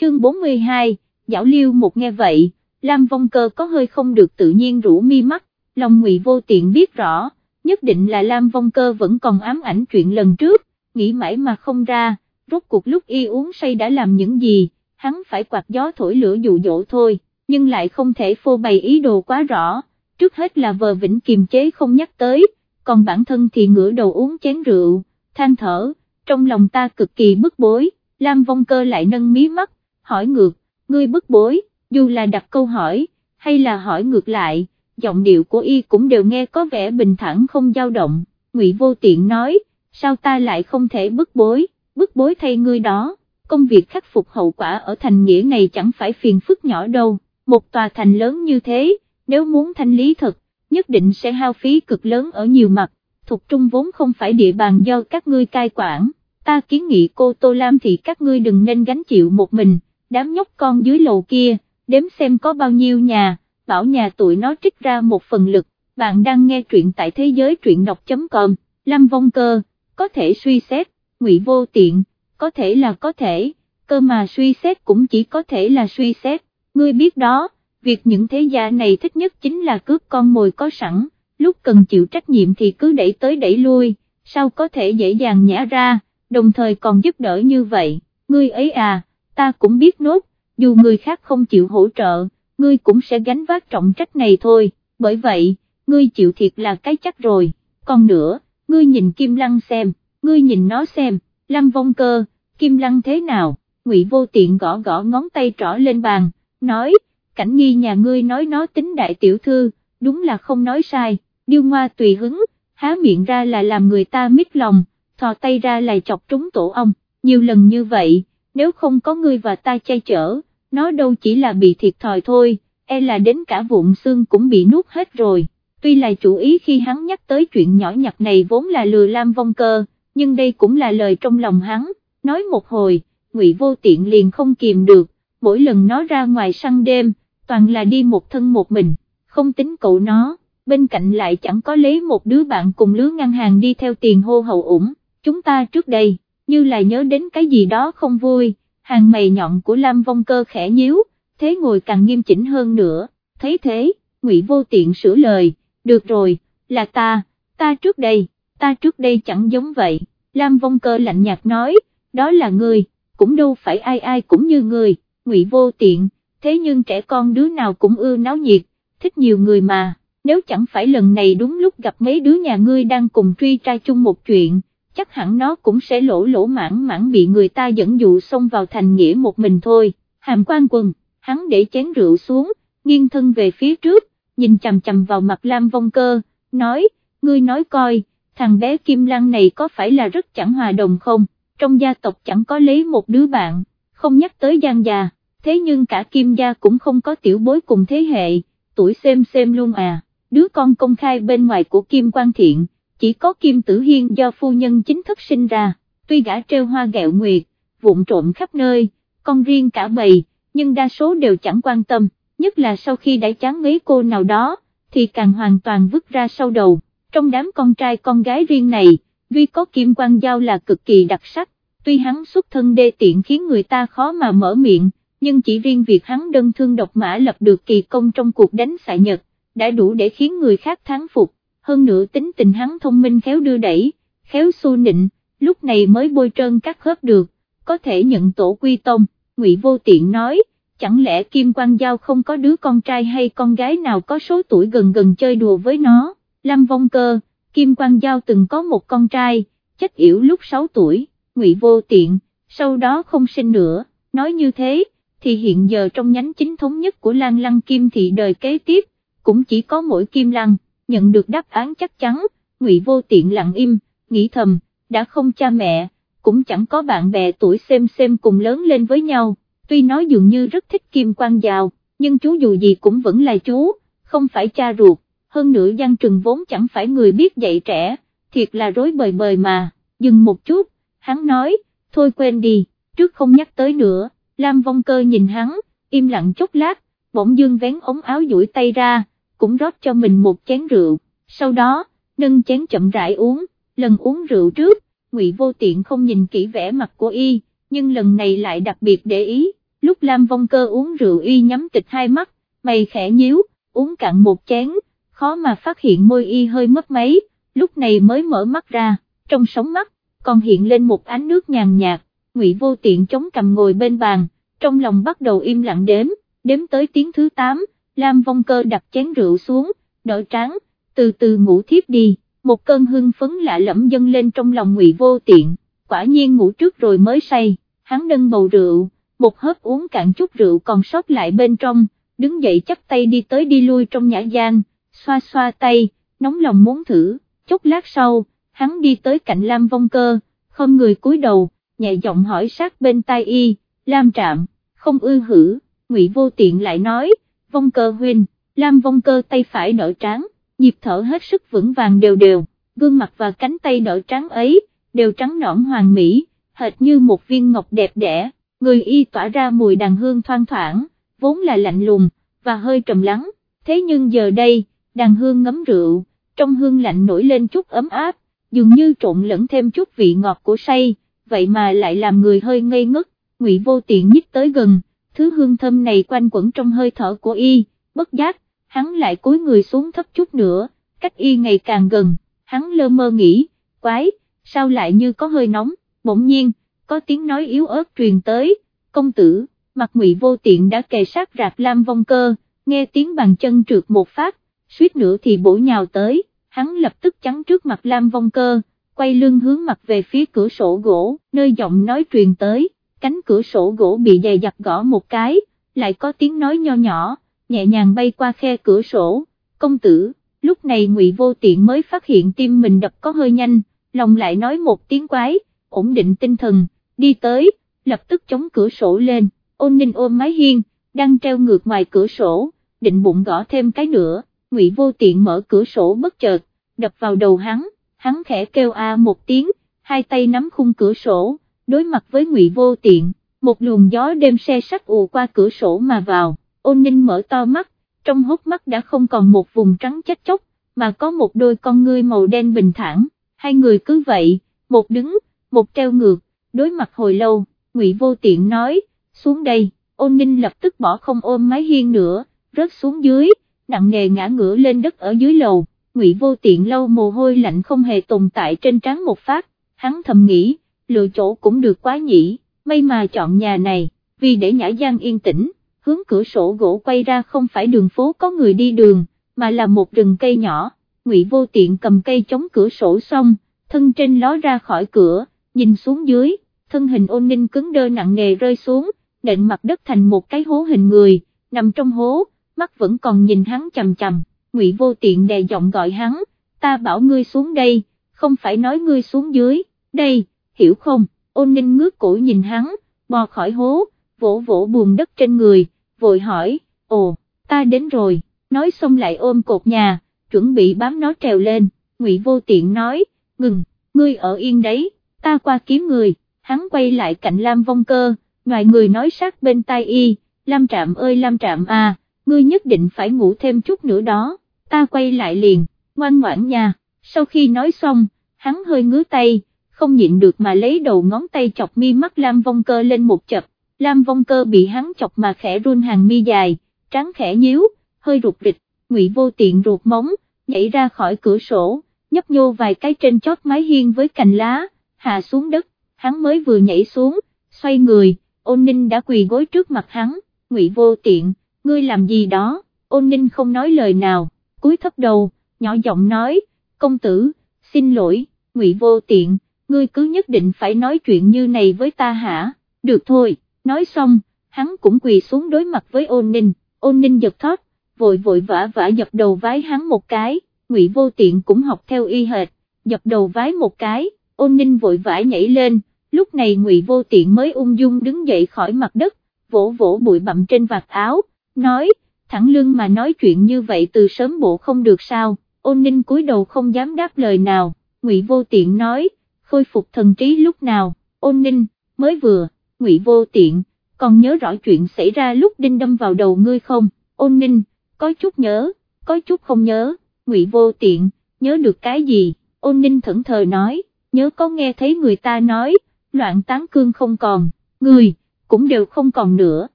chương 42, Giảo Liêu một nghe vậy, Lam Vong Cơ có hơi không được tự nhiên rủ mi mắt, lòng ngụy vô tiện biết rõ, nhất định là Lam Vong Cơ vẫn còn ám ảnh chuyện lần trước, nghĩ mãi mà không ra, rốt cuộc lúc y uống say đã làm những gì, hắn phải quạt gió thổi lửa dụ dỗ thôi, nhưng lại không thể phô bày ý đồ quá rõ, trước hết là vờ vĩnh kiềm chế không nhắc tới, còn bản thân thì ngửa đầu uống chén rượu, than thở, trong lòng ta cực kỳ bức bối, Lam Vong Cơ lại nâng mí mắt, hỏi ngược, ngươi bức bối, dù là đặt câu hỏi, hay là hỏi ngược lại, giọng điệu của y cũng đều nghe có vẻ bình thản không dao động, Ngụy Vô Tiện nói, sao ta lại không thể bức bối, bức bối thay ngươi đó, công việc khắc phục hậu quả ở thành nghĩa này chẳng phải phiền phức nhỏ đâu, một tòa thành lớn như thế, nếu muốn thanh lý thật, nhất định sẽ hao phí cực lớn ở nhiều mặt, thuộc trung vốn không phải địa bàn do các ngươi cai quản, ta kiến nghị cô Tô Lam thì các ngươi đừng nên gánh chịu một mình, đám nhóc con dưới lầu kia, đếm xem có bao nhiêu nhà, bảo nhà tụi nó trích ra một phần lực, bạn đang nghe truyện tại thế giới truyện đọc.com, Lâm Vong Cơ, có thể suy xét, ngụy vô tiện, có thể là có thể, cơ mà suy xét cũng chỉ có thể là suy xét, ngươi biết đó, việc những thế gia này thích nhất chính là cướp con mồi có sẵn, lúc cần chịu trách nhiệm thì cứ đẩy tới đẩy lui, sao có thể dễ dàng nhả ra, đồng thời còn giúp đỡ như vậy, ngươi ấy à, ta cũng biết nốt, dù người khác không chịu hỗ trợ, ngươi cũng sẽ gánh vác trọng trách này thôi, bởi vậy, ngươi chịu thiệt là cái chắc rồi, còn nữa, ngươi nhìn Kim Lăng xem, ngươi nhìn nó xem, Lâm Vong Cơ, Kim Lăng thế nào, Ngụy Vô Tiện gõ gõ ngón tay trỏ lên bàn, nói, cảnh nghi nhà ngươi nói nó tính đại tiểu thư, đúng là không nói sai, điêu ngoa tùy hứng, há miệng ra là làm người ta mít lòng, thò tay ra là chọc trúng tổ ông, nhiều lần như vậy, nếu không có ngươi và ta che chở, nó đâu chỉ là bị thiệt thòi thôi, e là đến cả vụn xương cũng bị nuốt hết rồi, tuy là chủ ý khi hắn nhắc tới chuyện nhỏ nhặt này vốn là lừa Lam Vong Cơ, nhưng đây cũng là lời trong lòng hắn, nói một hồi, ngụy vô tiện liền không kìm được, mỗi lần nó ra ngoài săn đêm, toàn là đi một thân một mình, không tính cậu nó, bên cạnh lại chẳng có lấy một đứa bạn cùng lứa ngăn hàng đi theo tiền hô hậu ủng, chúng ta trước đây, như là nhớ đến cái gì đó không vui, hàng mày nhọn của Lam Vong Cơ khẽ nhíu, thế ngồi càng nghiêm chỉnh hơn nữa, thấy thế, ngụy vô tiện sửa lời, được rồi, là ta, ta trước đây, ta trước đây chẳng giống vậy, Lam Vong Cơ lạnh nhạt nói, đó là ngươi, cũng đâu phải ai ai cũng như ngươi, ngụy vô tiện, thế nhưng trẻ con đứa nào cũng ưa náo nhiệt, thích nhiều người mà, nếu chẳng phải lần này đúng lúc gặp mấy đứa nhà ngươi đang cùng truy trai chung một chuyện, chắc hẳn nó cũng sẽ lỗ lỗ mãn mãn bị người ta dẫn dụ xông vào thành nghĩa một mình thôi, hàm quan quần, hắn để chén rượu xuống, nghiêng thân về phía trước, nhìn chầm chầm vào mặt Lam Vong Cơ, nói, ngươi nói coi, thằng bé Kim Lăng này có phải là rất chẳng hòa đồng không, trong gia tộc chẳng có lấy một đứa bạn, không nhắc tới Giang già, thế nhưng cả Kim gia cũng không có tiểu bối cùng thế hệ, tuổi xem xem luôn à, đứa con công khai bên ngoài của Kim Quang Thiện, chỉ có Kim Tử Hiên do phu nhân chính thức sinh ra, tuy gã treo hoa gẹo nguyệt, vụn trộm khắp nơi, con riêng cả bầy, nhưng đa số đều chẳng quan tâm, nhất là sau khi đã chán ngấy cô nào đó, thì càng hoàn toàn vứt ra sau đầu, trong đám con trai con gái riêng này, duy có Kim Quang Giao là cực kỳ đặc sắc, tuy hắn xuất thân đê tiện khiến người ta khó mà mở miệng, nhưng chỉ riêng việc hắn đơn thương độc mã lập được kỳ công trong cuộc đánh xạ Nhật, đã đủ để khiến người khác thắng phục, hơn nữa tính tình hắn thông minh khéo đưa đẩy, khéo xô nịnh, lúc này mới bôi trơn các khớp được, có thể nhận tổ quy tông, ngụy vô tiện nói, chẳng lẽ Kim Quang Giao không có đứa con trai hay con gái nào có số tuổi gần gần chơi đùa với nó, Lâm Vong Cơ, Kim Quang Giao từng có một con trai, chết yểu lúc 6 tuổi, ngụy vô tiện, sau đó không sinh nữa, nói như thế, thì hiện giờ trong nhánh chính thống nhất của Lan Lăng Kim thị đời kế tiếp, cũng chỉ có mỗi Kim Lăng, nhận được đáp án chắc chắn, Ngụy Vô Tiện lặng im, nghĩ thầm, đã không cha mẹ, cũng chẳng có bạn bè tuổi xem xem cùng lớn lên với nhau, tuy nói dường như rất thích Kim Quang Giao, nhưng chú dù gì cũng vẫn là chú, không phải cha ruột, hơn nữa Giang Trừng vốn chẳng phải người biết dạy trẻ, thiệt là rối bời bời mà, dừng một chút, hắn nói, thôi quên đi, trước không nhắc tới nữa. Lam Vong Cơ nhìn hắn, im lặng chốc lát, bỗng dương vén ống áo duỗi tay ra, cũng rót cho mình một chén rượu, sau đó, nâng chén chậm rãi uống, lần uống rượu trước, Ngụy Vô Tiện không nhìn kỹ vẻ mặt của y, nhưng lần này lại đặc biệt để ý, lúc Lam Vong Cơ uống rượu y nhắm tịch hai mắt, mày khẽ nhíu, uống cạn một chén, khó mà phát hiện môi y hơi mất mấy, lúc này mới mở mắt ra, trong sóng mắt, còn hiện lên một ánh nước nhàn nhạt, ngụy vô tiện chống cầm ngồi bên bàn, trong lòng bắt đầu im lặng đếm, đếm tới tiếng thứ 8, Lam Vong Cơ đặt chén rượu xuống, đỡ tráng, từ từ ngủ thiếp đi, một cơn hưng phấn lạ lẫm dâng lên trong lòng ngụy vô tiện, quả nhiên ngủ trước rồi mới say, hắn nâng bầu rượu, một hớp uống cạn chút rượu còn sót lại bên trong, đứng dậy chắp tay đi tới đi lui trong nhã gian, xoa xoa tay, nóng lòng muốn thử, chốc lát sau, hắn đi tới cạnh Lam Vong Cơ, không người cúi đầu, nhẹ giọng hỏi sát bên tai y, Lam Trạm, không ư hử, Ngụy Vô Tiện lại nói, Vong Cơ huynh, Lam Vong Cơ tay phải nở trắng, nhịp thở hết sức vững vàng đều đều, gương mặt và cánh tay nở trắng ấy, đều trắng nõn hoàng mỹ, hệt như một viên ngọc đẹp đẽ, người y tỏa ra mùi đàn hương thoang thoảng, vốn là lạnh lùng, và hơi trầm lắng, thế nhưng giờ đây, đàn hương ngấm rượu, trong hương lạnh nổi lên chút ấm áp, dường như trộn lẫn thêm chút vị ngọt của say, vậy mà lại làm người hơi ngây ngất, ngụy vô tiện nhích tới gần, thứ hương thơm này quanh quẩn trong hơi thở của y, bất giác, hắn lại cúi người xuống thấp chút nữa, cách y ngày càng gần, hắn lơ mơ nghĩ, quái, sao lại như có hơi nóng, bỗng nhiên, có tiếng nói yếu ớt truyền tới, công tử, mặt ngụy vô tiện đã kề sát rạc lam vong cơ, nghe tiếng bàn chân trượt một phát, suýt nữa thì bổ nhào tới, hắn lập tức chắn trước mặt lam vong cơ, quay lưng hướng mặt về phía cửa sổ gỗ, nơi giọng nói truyền tới, cánh cửa sổ gỗ bị dày dặt gõ một cái, lại có tiếng nói nho nhỏ, nhẹ nhàng bay qua khe cửa sổ, công tử, lúc này ngụy vô tiện mới phát hiện tim mình đập có hơi nhanh, lòng lại nói một tiếng quái, ổn định tinh thần, đi tới, lập tức chống cửa sổ lên, ôn ninh ôm mái hiên, đang treo ngược ngoài cửa sổ, định bụng gõ thêm cái nữa, ngụy vô tiện mở cửa sổ bất chợt, đập vào đầu hắn, hắn khẽ kêu a một tiếng, hai tay nắm khung cửa sổ, đối mặt với ngụy vô tiện, một luồng gió đêm xe sắt ù qua cửa sổ mà vào, ôn ninh mở to mắt, trong hốc mắt đã không còn một vùng trắng chết chóc, mà có một đôi con ngươi màu đen bình thản, hai người cứ vậy, một đứng, một treo ngược, đối mặt hồi lâu, ngụy vô tiện nói, xuống đây, ôn ninh lập tức bỏ không ôm mái hiên nữa, rớt xuống dưới, nặng nề ngã ngửa lên đất ở dưới lầu, ngụy vô tiện lâu mồ hôi lạnh không hề tồn tại trên trán một phát, hắn thầm nghĩ, lựa chỗ cũng được quá nhỉ, may mà chọn nhà này, vì để nhã giang yên tĩnh, hướng cửa sổ gỗ quay ra không phải đường phố có người đi đường, mà là một rừng cây nhỏ, ngụy vô tiện cầm cây chống cửa sổ xong, thân trên ló ra khỏi cửa, nhìn xuống dưới, thân hình ôn ninh cứng đơ nặng nề rơi xuống, nện mặt đất thành một cái hố hình người, nằm trong hố, mắt vẫn còn nhìn hắn chầm chầm, ngụy vô tiện đè giọng gọi hắn, ta bảo ngươi xuống đây, không phải nói ngươi xuống dưới, đây, hiểu không, ôn ninh ngước cổ nhìn hắn, bò khỏi hố, vỗ vỗ buồn đất trên người, vội hỏi, ồ, ta đến rồi, nói xong lại ôm cột nhà, chuẩn bị bám nó trèo lên, ngụy vô tiện nói, ngừng, ngươi ở yên đấy, ta qua kiếm người, hắn quay lại cạnh Lam Vong Cơ, ngoài người nói sát bên tai y, Lam Trạm ơi Lam Trạm à, ngươi nhất định phải ngủ thêm chút nữa đó, ta quay lại liền, ngoan ngoãn nha, sau khi nói xong, hắn hơi ngứa tay, không nhịn được mà lấy đầu ngón tay chọc mi mắt Lam Vong Cơ lên một chập, Lam Vong Cơ bị hắn chọc mà khẽ run hàng mi dài, trắng khẽ nhíu, hơi rụt rịch, ngụy vô tiện ruột móng, nhảy ra khỏi cửa sổ, nhấp nhô vài cái trên chót mái hiên với cành lá, hạ xuống đất, hắn mới vừa nhảy xuống, xoay người, ôn ninh đã quỳ gối trước mặt hắn, ngụy vô tiện, ngươi làm gì đó, ôn ninh không nói lời nào, cúi thấp đầu, nhỏ giọng nói, công tử, xin lỗi, ngụy vô tiện, ngươi cứ nhất định phải nói chuyện như này với ta hả, được thôi, nói xong, hắn cũng quỳ xuống đối mặt với ôn ninh, ôn ninh giật thoát, vội vội vã vã dập đầu vái hắn một cái, ngụy vô tiện cũng học theo y hệt, dập đầu vái một cái, ôn ninh vội vã nhảy lên, lúc này ngụy vô tiện mới ung dung đứng dậy khỏi mặt đất, vỗ vỗ bụi bặm trên vạt áo, nói, thẳng lưng mà nói chuyện như vậy từ sớm bộ không được sao, ôn ninh cúi đầu không dám đáp lời nào, ngụy vô tiện nói, khôi phục thần trí lúc nào, ôn ninh, mới vừa, ngụy vô tiện, còn nhớ rõ chuyện xảy ra lúc đinh đâm vào đầu ngươi không, ôn ninh, có chút nhớ, có chút không nhớ, ngụy vô tiện, nhớ được cái gì, ôn ninh thẫn thờ nói, nhớ có nghe thấy người ta nói, loạn tán cương không còn, người, cũng đều không còn nữa,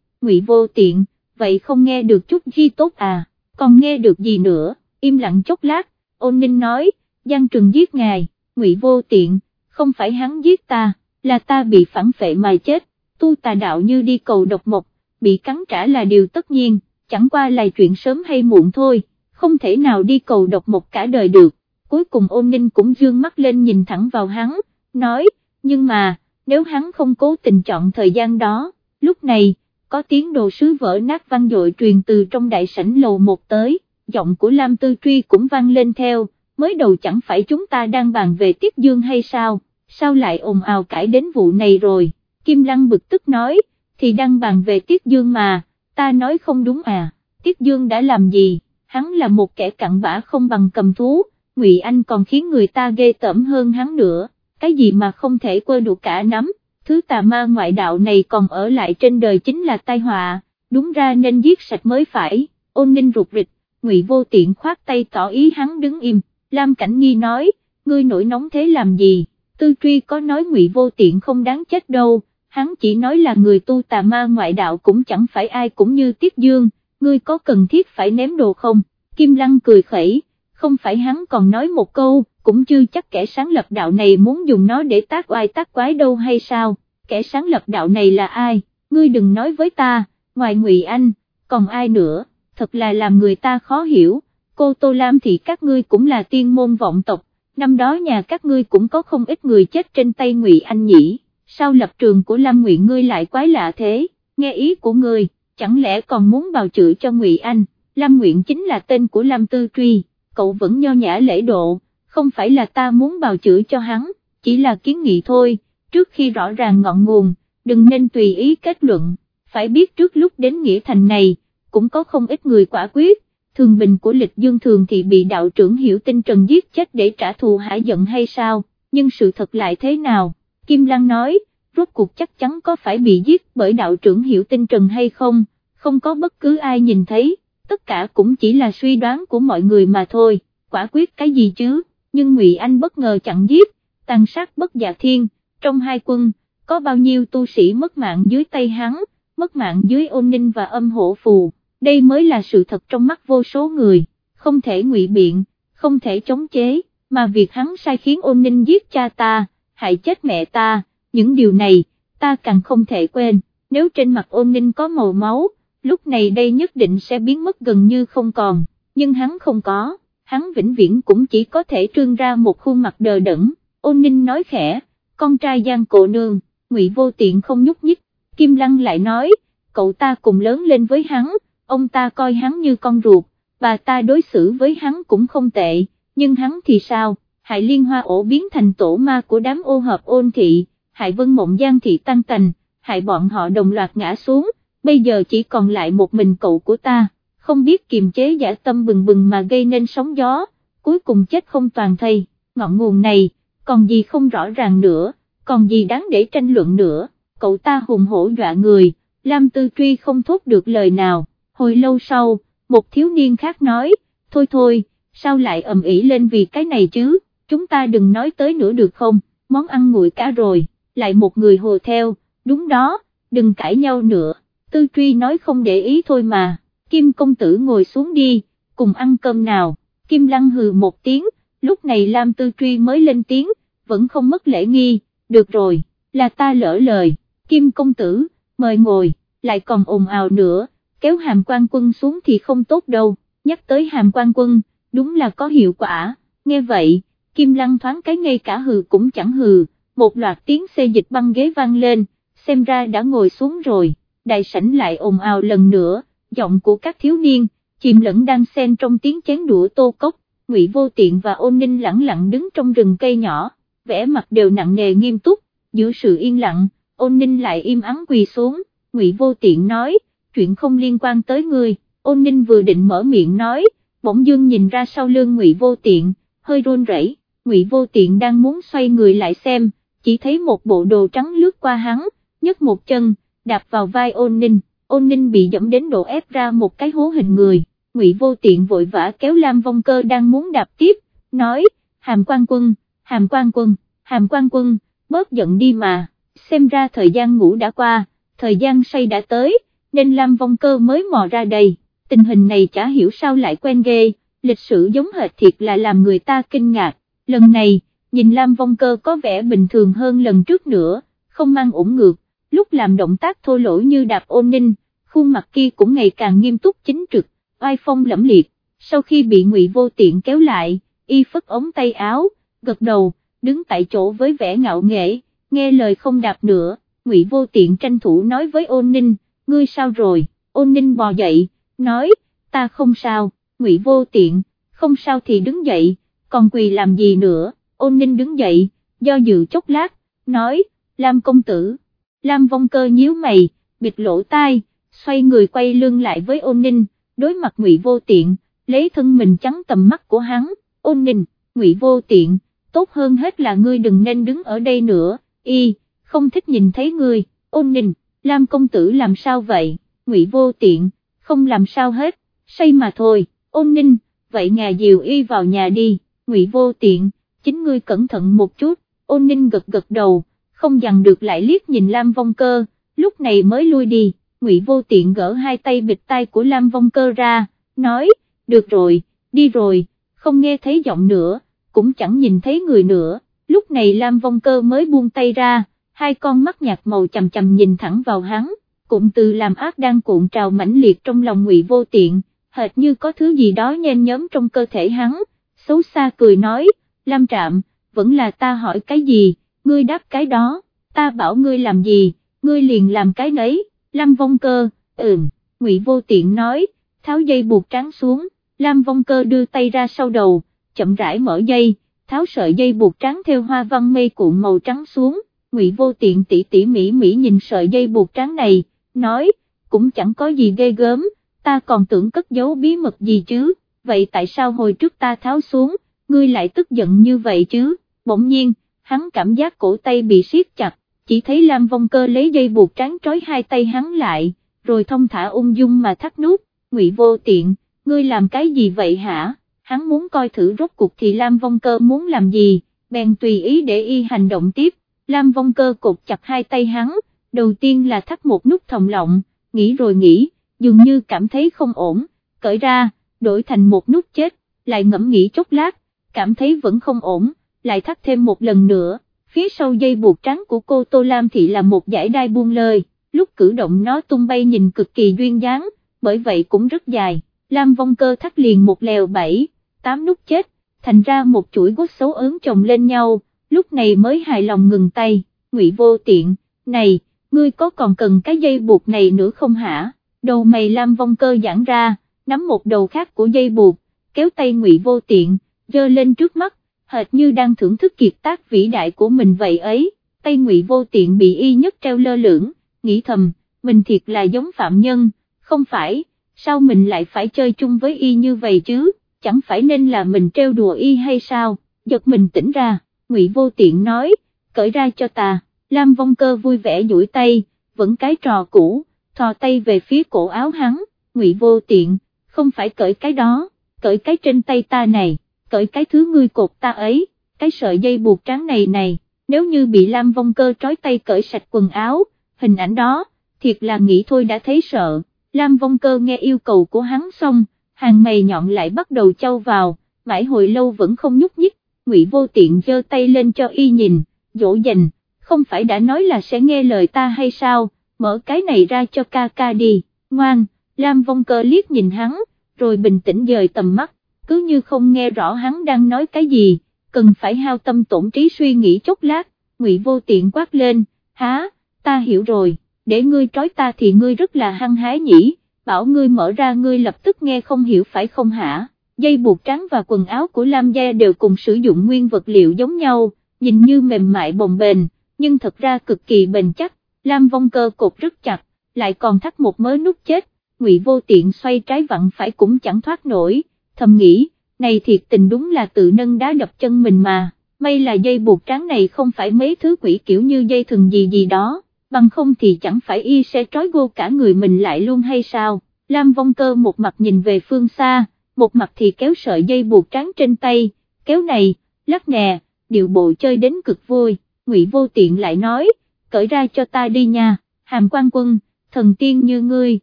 ngụy vô tiện, vậy không nghe được chút gì tốt à, còn nghe được gì nữa, im lặng chốc lát, ôn ninh nói, Giang Trừng giết ngài, ngụy vô tiện, không phải hắn giết ta, là ta bị phản phệ mà chết, tu tà đạo như đi cầu độc mộc, bị cắn trả là điều tất nhiên, chẳng qua là chuyện sớm hay muộn thôi, không thể nào đi cầu độc mộc cả đời được, cuối cùng ôn ninh cũng dương mắt lên nhìn thẳng vào hắn, nói, nhưng mà, nếu hắn không cố tình chọn thời gian đó, lúc này, có tiếng đồ sứ vỡ nát vang dội truyền từ trong đại sảnh lầu một tới, giọng của Lam Tư Truy cũng vang lên theo, mới đầu chẳng phải chúng ta đang bàn về Tiết Dương hay sao, sao lại ồn ào cãi đến vụ này rồi, Kim Lăng bực tức nói, thì đang bàn về Tiết Dương mà, ta nói không đúng à, Tiết Dương đã làm gì, hắn là một kẻ cặn bã không bằng cầm thú, Ngụy Anh còn khiến người ta ghê tởm hơn hắn nữa, cái gì mà không thể quơ đủ cả nắm, thứ tà ma ngoại đạo này còn ở lại trên đời chính là tai họa, đúng ra nên giết sạch mới phải, ôn ninh ruột rịch, Ngụy vô tiện khoát tay tỏ ý hắn đứng im, Lam Cảnh Nghi nói, ngươi nổi nóng thế làm gì, tư truy có nói Ngụy vô tiện không đáng chết đâu, hắn chỉ nói là người tu tà ma ngoại đạo cũng chẳng phải ai cũng như Tiết Dương, ngươi có cần thiết phải ném đồ không, Kim Lăng cười khẩy, không phải hắn còn nói một câu, cũng chưa chắc kẻ sáng lập đạo này muốn dùng nó để tác oai tác quái đâu hay sao, kẻ sáng lập đạo này là ai, ngươi đừng nói với ta, ngoài Ngụy Anh, còn ai nữa, thật là làm người ta khó hiểu, cô Tô Lam thì các ngươi cũng là tiên môn vọng tộc, năm đó nhà các ngươi cũng có không ít người chết trên tay Ngụy Anh nhỉ, sao lập trường của Lam Nguyện ngươi lại quái lạ thế, nghe ý của ngươi, chẳng lẽ còn muốn bào chữa cho Ngụy Anh, Lam Nguyện chính là tên của Lam Tư Truy, cậu vẫn nho nhã lễ độ, không phải là ta muốn bào chữa cho hắn, chỉ là kiến nghị thôi, trước khi rõ ràng ngọn nguồn, đừng nên tùy ý kết luận, phải biết trước lúc đến Nghĩa Thành này, cũng có không ít người quả quyết, thường bình của lịch dương thường thì bị đạo trưởng hiểu tinh trần giết chết để trả thù hả giận hay sao, nhưng sự thật lại thế nào, Kim Lăng nói, rốt cuộc chắc chắn có phải bị giết bởi đạo trưởng hiểu tinh trần hay không, không có bất cứ ai nhìn thấy, tất cả cũng chỉ là suy đoán của mọi người mà thôi, quả quyết cái gì chứ, nhưng Ngụy Anh bất ngờ chặn giết, tàn sát bất dạ thiên, trong hai quân, có bao nhiêu tu sĩ mất mạng dưới tay hắn, mất mạng dưới ôn ninh và âm hổ phù, đây mới là sự thật trong mắt vô số người, không thể ngụy biện, không thể chống chế, mà việc hắn sai khiến ôn ninh giết cha ta, hại chết mẹ ta, những điều này, ta càng không thể quên, nếu trên mặt ôn ninh có màu máu, lúc này đây nhất định sẽ biến mất gần như không còn, nhưng hắn không có, hắn vĩnh viễn cũng chỉ có thể trương ra một khuôn mặt đờ đẫn, ôn ninh nói khẽ, con trai giang cổ nương, ngụy vô tiện không nhúc nhích, Kim Lăng lại nói, cậu ta cùng lớn lên với hắn, ông ta coi hắn như con ruột, bà ta đối xử với hắn cũng không tệ, nhưng hắn thì sao, hại liên hoa ổ biến thành tổ ma của đám ô hợp ôn thị, hại vân mộng giang thị tăng tành, hại bọn họ đồng loạt ngã xuống, bây giờ chỉ còn lại một mình cậu của ta, không biết kiềm chế giả tâm bừng bừng mà gây nên sóng gió, cuối cùng chết không toàn thây, ngọn nguồn này, còn gì không rõ ràng nữa, còn gì đáng để tranh luận nữa, cậu ta hùng hổ dọa người, Lam Tư Truy không thốt được lời nào, hồi lâu sau, một thiếu niên khác nói, thôi thôi, sao lại ầm ĩ lên vì cái này chứ, chúng ta đừng nói tới nữa được không, món ăn nguội cả rồi, lại một người hồ theo, đúng đó, đừng cãi nhau nữa, Tư Truy nói không để ý thôi mà, Kim công tử ngồi xuống đi, cùng ăn cơm nào, Kim Lăng hừ một tiếng, lúc này Lam Tư Truy mới lên tiếng, vẫn không mất lễ nghi, được rồi, là ta lỡ lời, Kim công tử, mời ngồi, lại còn ồn ào nữa, kéo hàm quan quân xuống thì không tốt đâu, nhắc tới hàm quan quân, đúng là có hiệu quả, nghe vậy, Kim Lăng thoáng cái ngay cả hừ cũng chẳng hừ, một loạt tiếng xe dịch băng ghế vang lên, xem ra đã ngồi xuống rồi, đại sảnh lại ồn ào lần nữa, giọng của các thiếu niên, chìm lẫn đang xen trong tiếng chén đũa tô cốc, Ngụy Vô Tiện và Ôn Ninh lẳng lặng đứng trong rừng cây nhỏ, vẻ mặt đều nặng nề nghiêm túc, giữa sự yên lặng, Ôn Ninh lại im ắng quỳ xuống, Ngụy Vô Tiện nói, chuyện không liên quan tới người, Ôn Ninh vừa định mở miệng nói, bỗng Dương nhìn ra sau lưng Ngụy Vô Tiện, hơi run rẩy. Ngụy Vô Tiện đang muốn xoay người lại xem, chỉ thấy một bộ đồ trắng lướt qua hắn, nhấc một chân, đạp vào vai Ôn Ninh. Ôn ninh bị dẫm đến độ ép ra một cái hố hình người, ngụy vô tiện vội vã kéo Lam Vong Cơ đang muốn đạp tiếp, nói, hàm quan quân, hàm quan quân, hàm quan quân, bớt giận đi mà, xem ra thời gian ngủ đã qua, thời gian say đã tới, nên Lam Vong Cơ mới mò ra đây, tình hình này chả hiểu sao lại quen ghê, lịch sử giống hệt thiệt là làm người ta kinh ngạc, lần này, nhìn Lam Vong Cơ có vẻ bình thường hơn lần trước nữa, không mang ủng ngược, lúc làm động tác thô lỗ như đạp ôn ninh, khuôn mặt kia cũng ngày càng nghiêm túc chính trực, oai phong lẫm liệt, sau khi bị ngụy vô tiện kéo lại, y phất ống tay áo, gật đầu, đứng tại chỗ với vẻ ngạo nghễ, nghe lời không đạp nữa, ngụy vô tiện tranh thủ nói với ôn ninh, ngươi sao rồi, ôn ninh bò dậy, nói, ta không sao, ngụy vô tiện, không sao thì đứng dậy, còn quỳ làm gì nữa, ôn ninh đứng dậy, do dự chốc lát, nói, Lam công tử, Lam vong cơ nhíu mày, bịt lỗ tai, xoay người quay lưng lại với ôn ninh, đối mặt ngụy vô tiện, lấy thân mình trắng tầm mắt của hắn, ôn ninh, ngụy vô tiện, tốt hơn hết là ngươi đừng nên đứng ở đây nữa, y, không thích nhìn thấy ngươi, ôn ninh, Lam công tử làm sao vậy, ngụy vô tiện, không làm sao hết, say mà thôi, ôn ninh, vậy ngà diều y vào nhà đi, ngụy vô tiện, chính ngươi cẩn thận một chút, ôn ninh gật gật đầu, không dằn được lại liếc nhìn Lam vong cơ, lúc này mới lui đi, ngụy vô tiện gỡ hai tay bịt tay của Lam vong cơ ra, nói, được rồi, đi rồi, không nghe thấy giọng nữa, cũng chẳng nhìn thấy người nữa, lúc này Lam vong cơ mới buông tay ra, hai con mắt nhạt màu chầm chầm nhìn thẳng vào hắn, cụm từ làm ác đang cuộn trào mãnh liệt trong lòng ngụy vô tiện, hệt như có thứ gì đó nhen nhóm trong cơ thể hắn, xấu xa cười nói, Lam Trạm, vẫn là ta hỏi cái gì, ngươi đáp cái đó, ta bảo ngươi làm gì, ngươi liền làm cái nấy, Lam Vong Cơ, ừm, Ngụy Vô Tiện nói, tháo dây buộc trắng xuống, Lam Vong Cơ đưa tay ra sau đầu, chậm rãi mở dây, tháo sợi dây buộc trắng theo hoa văn mây cuộn màu trắng xuống, Ngụy Vô Tiện tỉ tỉ mỉ mỉ nhìn sợi dây buộc trắng này, nói, cũng chẳng có gì ghê gớm, ta còn tưởng cất giấu bí mật gì chứ, vậy tại sao hồi trước ta tháo xuống, ngươi lại tức giận như vậy chứ, bỗng nhiên, hắn cảm giác cổ tay bị siết chặt, chỉ thấy Lam Vong Cơ lấy dây buộc trắng trói hai tay hắn lại, rồi thông thả ung dung mà thắt nút, ngụy vô tiện, ngươi làm cái gì vậy hả, hắn muốn coi thử rốt cuộc thì Lam Vong Cơ muốn làm gì, bèn tùy ý để y hành động tiếp, Lam Vong Cơ cột chặt hai tay hắn, đầu tiên là thắt một nút thòng lọng, nghĩ rồi nghĩ, dường như cảm thấy không ổn, cởi ra, đổi thành một nút chết, lại ngẫm nghĩ chốc lát, cảm thấy vẫn không ổn, lại thắt thêm một lần nữa, phía sau dây buộc trắng của cô Tô Lam Thị là một dải đai buông lơi, lúc cử động nó tung bay nhìn cực kỳ duyên dáng, bởi vậy cũng rất dài, Lam vong cơ thắt liền một lèo bảy, tám nút chết, thành ra một chuỗi gốt xấu ớn chồng lên nhau, lúc này mới hài lòng ngừng tay, ngụy vô tiện, này, ngươi có còn cần cái dây buộc này nữa không hả, đầu mày Lam vong cơ giãn ra, nắm một đầu khác của dây buộc, kéo tay ngụy vô tiện, dơ lên trước mắt, hệt như đang thưởng thức kiệt tác vĩ đại của mình vậy ấy, tay ngụy vô tiện bị y nhất treo lơ lửng, nghĩ thầm, mình thiệt là giống phạm nhân, không phải, sao mình lại phải chơi chung với y như vậy chứ, chẳng phải nên là mình treo đùa y hay sao, giật mình tỉnh ra, ngụy vô tiện nói, cởi ra cho ta, Lam vong cơ vui vẻ duỗi tay, vẫn cái trò cũ, thò tay về phía cổ áo hắn, ngụy vô tiện, không phải cởi cái đó, cởi cái trên tay ta này cởi cái thứ ngươi cột ta ấy, cái sợi dây buộc trắng này này, nếu như bị Lam Vong Cơ trói tay cởi sạch quần áo, hình ảnh đó, thiệt là nghĩ thôi đã thấy sợ, Lam Vong Cơ nghe yêu cầu của hắn xong, hàng mày nhọn lại bắt đầu châu vào, mãi hồi lâu vẫn không nhúc nhích, Ngụy Vô Tiện giơ tay lên cho y nhìn, dỗ dành, không phải đã nói là sẽ nghe lời ta hay sao, mở cái này ra cho ca ca đi, ngoan, Lam Vong Cơ liếc nhìn hắn, rồi bình tĩnh dời tầm mắt, cứ như không nghe rõ hắn đang nói cái gì, cần phải hao tâm tổn trí suy nghĩ chốc lát, ngụy vô tiện quát lên, há, ta hiểu rồi, để ngươi trói ta thì ngươi rất là hăng hái nhỉ, bảo ngươi mở ra ngươi lập tức nghe không hiểu phải không hả, dây buộc trắng và quần áo của Lam Gia đều cùng sử dụng nguyên vật liệu giống nhau, nhìn như mềm mại bồng bềnh, nhưng thật ra cực kỳ bền chắc, Lam vong cơ cột rất chặt, lại còn thắt một mớ nút chết, ngụy vô tiện xoay trái vặn phải cũng chẳng thoát nổi thầm nghĩ, này thiệt tình đúng là tự nâng đá đập chân mình mà, may là dây buộc trắng này không phải mấy thứ quỷ kiểu như dây thừng gì gì đó, bằng không thì chẳng phải y sẽ trói gô cả người mình lại luôn hay sao, Lam vong cơ một mặt nhìn về phương xa, một mặt thì kéo sợi dây buộc trắng trên tay, kéo này, lắc nè, điệu bộ chơi đến cực vui, ngụy vô tiện lại nói, cởi ra cho ta đi nha, hàm quan quân, thần tiên như ngươi,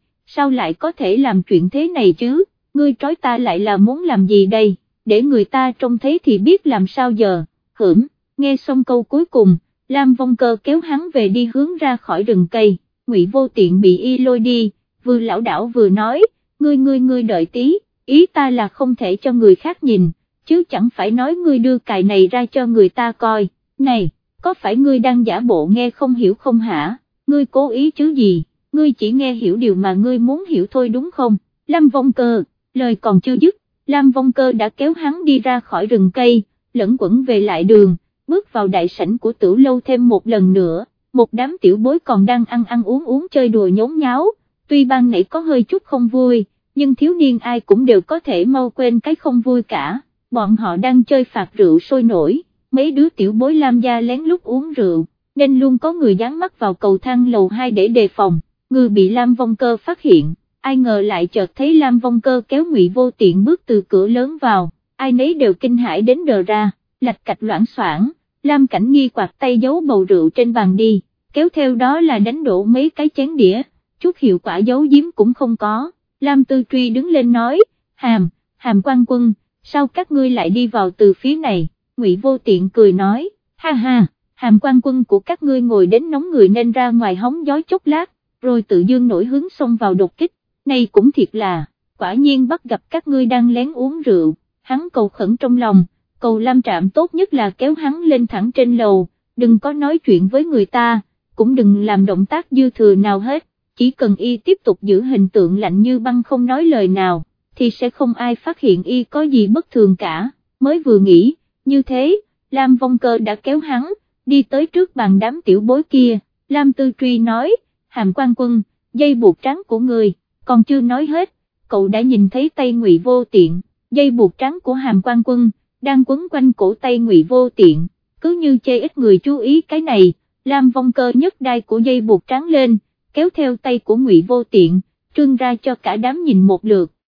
sao lại có thể làm chuyện thế này chứ, ngươi trói ta lại là muốn làm gì đây, để người ta trông thấy thì biết làm sao giờ, hửm, nghe xong câu cuối cùng, Lam Vong Cơ kéo hắn về đi hướng ra khỏi rừng cây, Ngụy Vô Tiện bị y lôi đi, vừa lão đảo vừa nói, ngươi ngươi ngươi đợi tí, ý ta là không thể cho người khác nhìn, chứ chẳng phải nói ngươi đưa cài này ra cho người ta coi, này, có phải ngươi đang giả bộ nghe không hiểu không hả, ngươi cố ý chứ gì, ngươi chỉ nghe hiểu điều mà ngươi muốn hiểu thôi đúng không, Lam Vong Cơ, lời còn chưa dứt, Lam Vong Cơ đã kéo hắn đi ra khỏi rừng cây, lẫn quẩn về lại đường, bước vào đại sảnh của tử lâu thêm một lần nữa, một đám tiểu bối còn đang ăn ăn uống uống chơi đùa nhốn nháo, tuy ban nãy có hơi chút không vui, nhưng thiếu niên ai cũng đều có thể mau quên cái không vui cả, bọn họ đang chơi phạt rượu sôi nổi, mấy đứa tiểu bối Lam gia lén lút uống rượu, nên luôn có người dán mắt vào cầu thang lầu 2 để đề phòng, người bị Lam Vong Cơ phát hiện, ai ngờ lại chợt thấy Lam Vong Cơ kéo ngụy vô tiện bước từ cửa lớn vào, ai nấy đều kinh hãi đến đờ ra, lạch cạch loãng xoảng. Lam Cảnh Nghi quạt tay giấu bầu rượu trên bàn đi, kéo theo đó là đánh đổ mấy cái chén đĩa, chút hiệu quả giấu giếm cũng không có, Lam Tư Truy đứng lên nói, hàm, hàm quan quân, sao các ngươi lại đi vào từ phía này, Ngụy Vô Tiện cười nói, ha ha, hàm quan quân của các ngươi ngồi đến nóng người nên ra ngoài hóng gió chốc lát, rồi tự dương nổi hứng xông vào đột kích, này cũng thiệt là, quả nhiên bắt gặp các ngươi đang lén uống rượu, hắn cầu khẩn trong lòng cầu Lam Trạm tốt nhất là kéo hắn lên thẳng trên lầu, đừng có nói chuyện với người ta, cũng đừng làm động tác dư thừa nào hết, chỉ cần y tiếp tục giữ hình tượng lạnh như băng không nói lời nào, thì sẽ không ai phát hiện y có gì bất thường cả, mới vừa nghĩ, như thế, Lam Vong Cơ đã kéo hắn, đi tới trước bàn đám tiểu bối kia, Lam Tư Truy nói, hàm quan quân, dây buộc trắng của người, còn chưa nói hết, cậu đã nhìn thấy tay ngụy vô tiện, dây buộc trắng của hàm quan quân, đang quấn quanh cổ tay ngụy vô tiện, cứ như chê ít người chú ý cái này, Lam vong cơ nhấc đai của dây buộc trắng lên, kéo theo tay của ngụy vô tiện, trương ra cho cả đám nhìn một lượt,